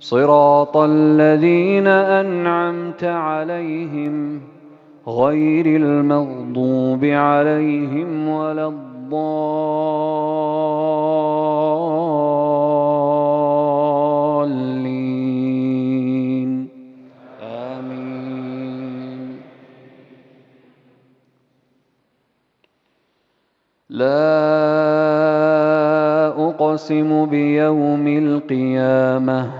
صراط الذين أنعمت عليهم غير المغضوب عليهم ولا الضالين. آمين. لا أقسم بيوم القيامة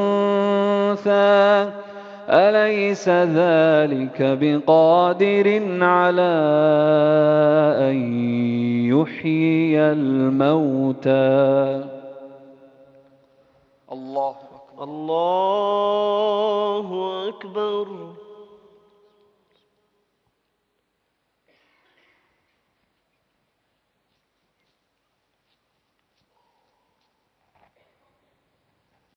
أليس ذلك بقادر على أن يحيي الموتى؟ الله أكبر. الله الحر